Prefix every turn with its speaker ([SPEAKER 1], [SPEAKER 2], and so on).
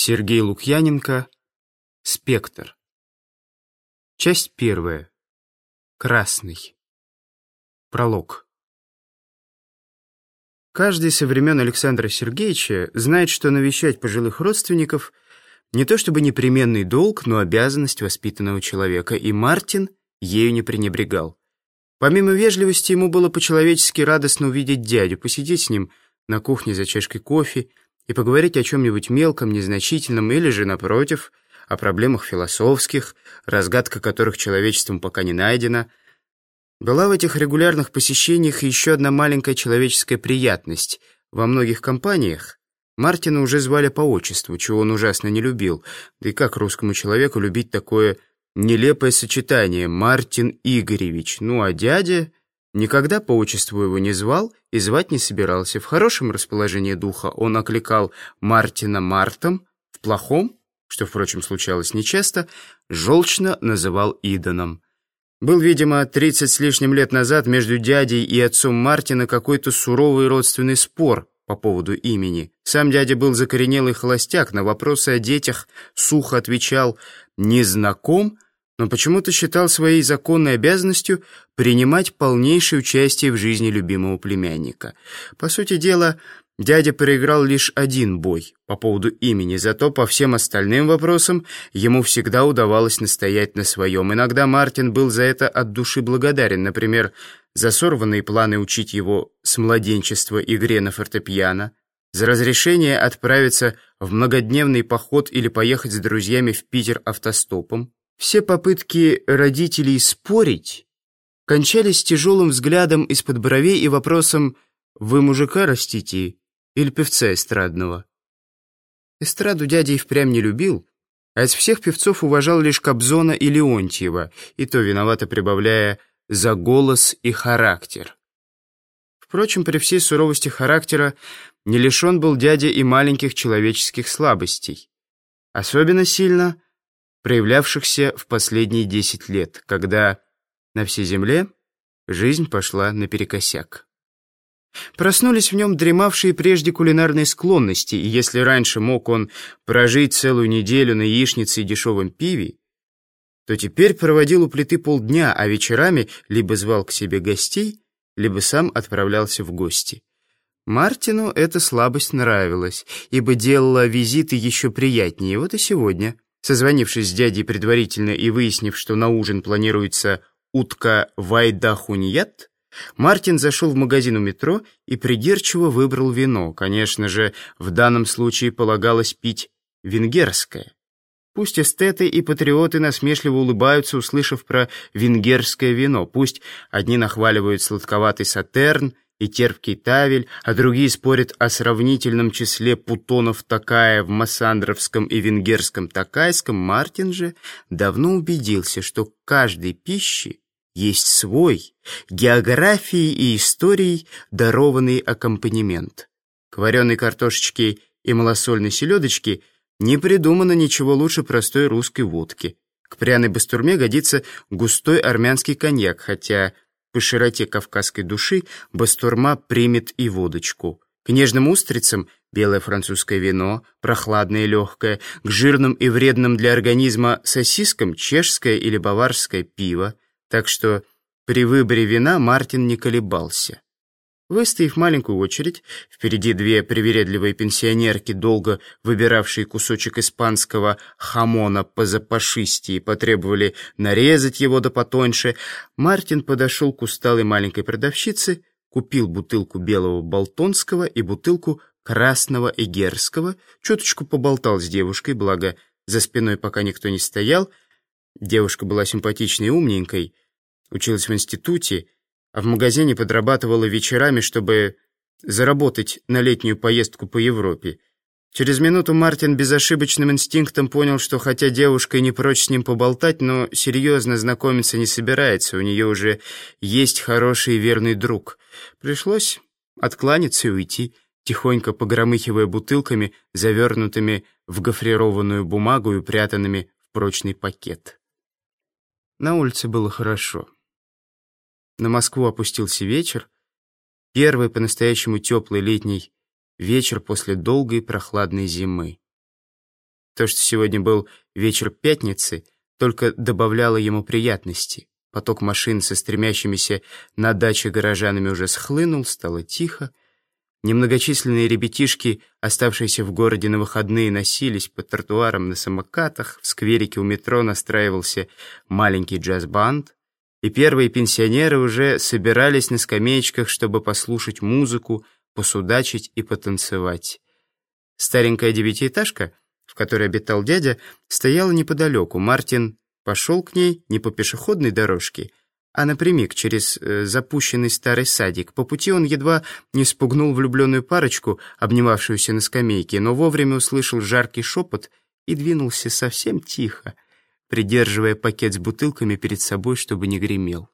[SPEAKER 1] Сергей Лукьяненко. Спектр. Часть первая. Красный. Пролог. Каждый со времен Александра Сергеевича знает, что навещать пожилых родственников не то чтобы непременный долг, но обязанность воспитанного человека, и Мартин ею не пренебрегал. Помимо вежливости, ему было по-человечески радостно увидеть дядю, посидеть с ним на кухне за чашкой кофе, и поговорить о чем-нибудь мелком, незначительном или же, напротив, о проблемах философских, разгадка которых человечеством пока не найдена. Была в этих регулярных посещениях еще одна маленькая человеческая приятность. Во многих компаниях Мартина уже звали по отчеству, чего он ужасно не любил. Да и как русскому человеку любить такое нелепое сочетание «Мартин Игоревич», ну а дядя... Никогда по отчеству его не звал и звать не собирался. В хорошем расположении духа он окликал Мартина Мартом, в плохом, что, впрочем, случалось нечасто, желчно называл Иданом. Был, видимо, 30 с лишним лет назад между дядей и отцом Мартина какой-то суровый родственный спор по поводу имени. Сам дядя был закоренелый холостяк, на вопросы о детях сухо отвечал «не знаком», но почему-то считал своей законной обязанностью принимать полнейшее участие в жизни любимого племянника. По сути дела, дядя проиграл лишь один бой по поводу имени, зато по всем остальным вопросам ему всегда удавалось настоять на своем. Иногда Мартин был за это от души благодарен, например, за сорванные планы учить его с младенчества игре на фортепиано, за разрешение отправиться в многодневный поход или поехать с друзьями в Питер автостопом. Все попытки родителей спорить кончались тяжелым взглядом из-под бровей и вопросом «Вы мужика растите или певца эстрадного?» Эстраду дядя и впрямь не любил, а из всех певцов уважал лишь Кобзона и Леонтьева, и то виновато прибавляя «за голос и характер». Впрочем, при всей суровости характера не лишен был дядя и маленьких человеческих слабостей. Особенно сильно – проявлявшихся в последние десять лет, когда на всей земле жизнь пошла наперекосяк. Проснулись в нем дремавшие прежде кулинарные склонности, и если раньше мог он прожить целую неделю на яичнице и дешевом пиве, то теперь проводил у плиты полдня, а вечерами либо звал к себе гостей, либо сам отправлялся в гости. Мартину эта слабость нравилась, ибо делала визиты еще приятнее. Вот и сегодня – Созвонившись с дядей предварительно и выяснив, что на ужин планируется утка вайдахуньят, Мартин зашел в магазин у метро и придирчиво выбрал вино. Конечно же, в данном случае полагалось пить венгерское. Пусть эстеты и патриоты насмешливо улыбаются, услышав про венгерское вино. Пусть одни нахваливают сладковатый сатерн и терпкий тавель, а другие спорят о сравнительном числе путонов такая в массандровском и венгерском такайском, Мартин же давно убедился, что каждой пище есть свой, географией и историей дарованный аккомпанемент. К вареной картошечке и малосольной селедочке не придумано ничего лучше простой русской водки. К пряной бастурме годится густой армянский коньяк, хотя по широте кавказской души бастурма примет и водочку. К нежным устрицам белое французское вино, прохладное и легкое, к жирным и вредным для организма сосискам чешское или баварское пиво. Так что при выборе вина Мартин не колебался. Выстояв маленькую очередь, впереди две привередливые пенсионерки, долго выбиравшие кусочек испанского хамона по запашистее, потребовали нарезать его до потоньше, Мартин подошел к усталой маленькой продавщице, купил бутылку белого болтонского и бутылку красного эгерского, чуточку поболтал с девушкой, благо за спиной пока никто не стоял. Девушка была симпатичной и умненькой, училась в институте, а в магазине подрабатывала вечерами, чтобы заработать на летнюю поездку по Европе. Через минуту Мартин безошибочным инстинктом понял, что хотя девушка и не прочь с ним поболтать, но серьезно знакомиться не собирается, у нее уже есть хороший и верный друг. Пришлось откланяться и уйти, тихонько погромыхивая бутылками, завернутыми в гофрированную бумагу и упрятанными в прочный пакет. На улице было хорошо. На Москву опустился вечер, первый по-настоящему теплый летний вечер после долгой прохладной зимы. То, что сегодня был вечер пятницы, только добавляло ему приятности. Поток машин со стремящимися на даче горожанами уже схлынул, стало тихо. Немногочисленные ребятишки, оставшиеся в городе на выходные, носились по тротуарам на самокатах, в скверике у метро настраивался маленький джаз-банд, и первые пенсионеры уже собирались на скамеечках, чтобы послушать музыку, посудачить и потанцевать. Старенькая девятиэтажка, в которой обитал дядя, стояла неподалеку. Мартин пошел к ней не по пешеходной дорожке, а напрямик через э, запущенный старый садик. По пути он едва не спугнул влюбленную парочку, обнимавшуюся на скамейке, но вовремя услышал жаркий шепот и двинулся совсем тихо, придерживая пакет с бутылками перед собой, чтобы не гремел.